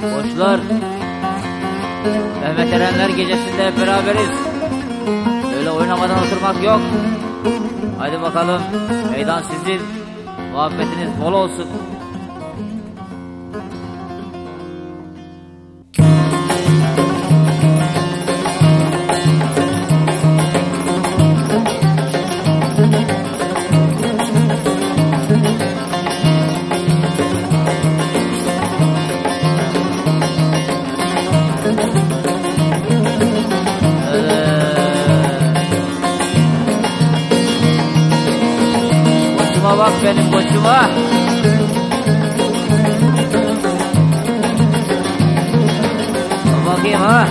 Koçlar, Mehmet Erenler gecesinde hep beraberiz. Öyle oynamadan oturmak yok. Hadi bakalım, meydan sizin. Muhabbetiniz bol olsun. Koçuma bak benim koçuma. Bakayım ha.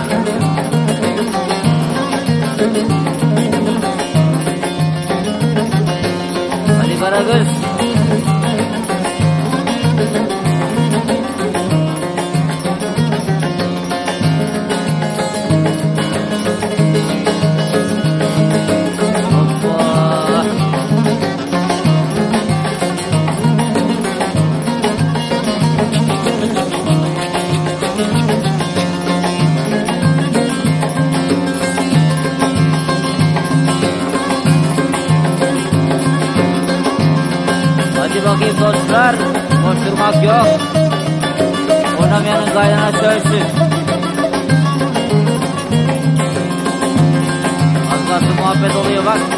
Hadi Karagöz. Bakayım dostlar. Koşturmak yok. Oynamayanın gayrına söylsün. Az muhabbet oluyor bak.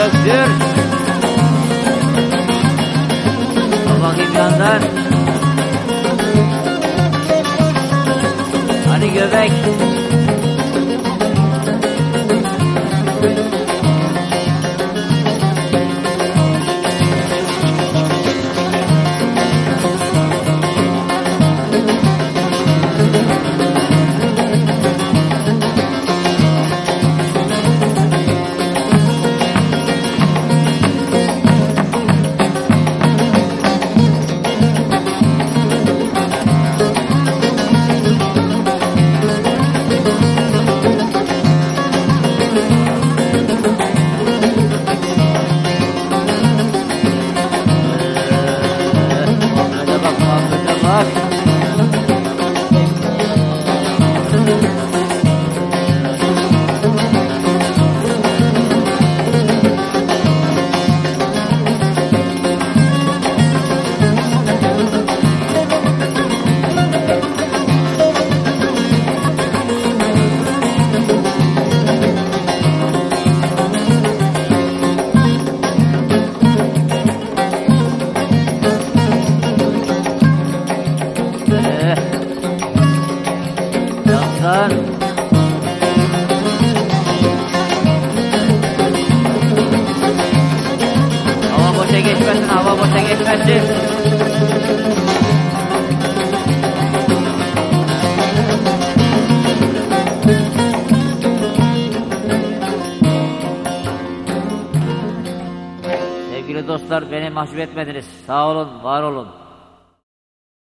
Döktür. Al bakayım yandan. Hadi göbek. Geçmesin. Sevgili dostlar beni mahcup etmediniz. Sağ olun, var olun.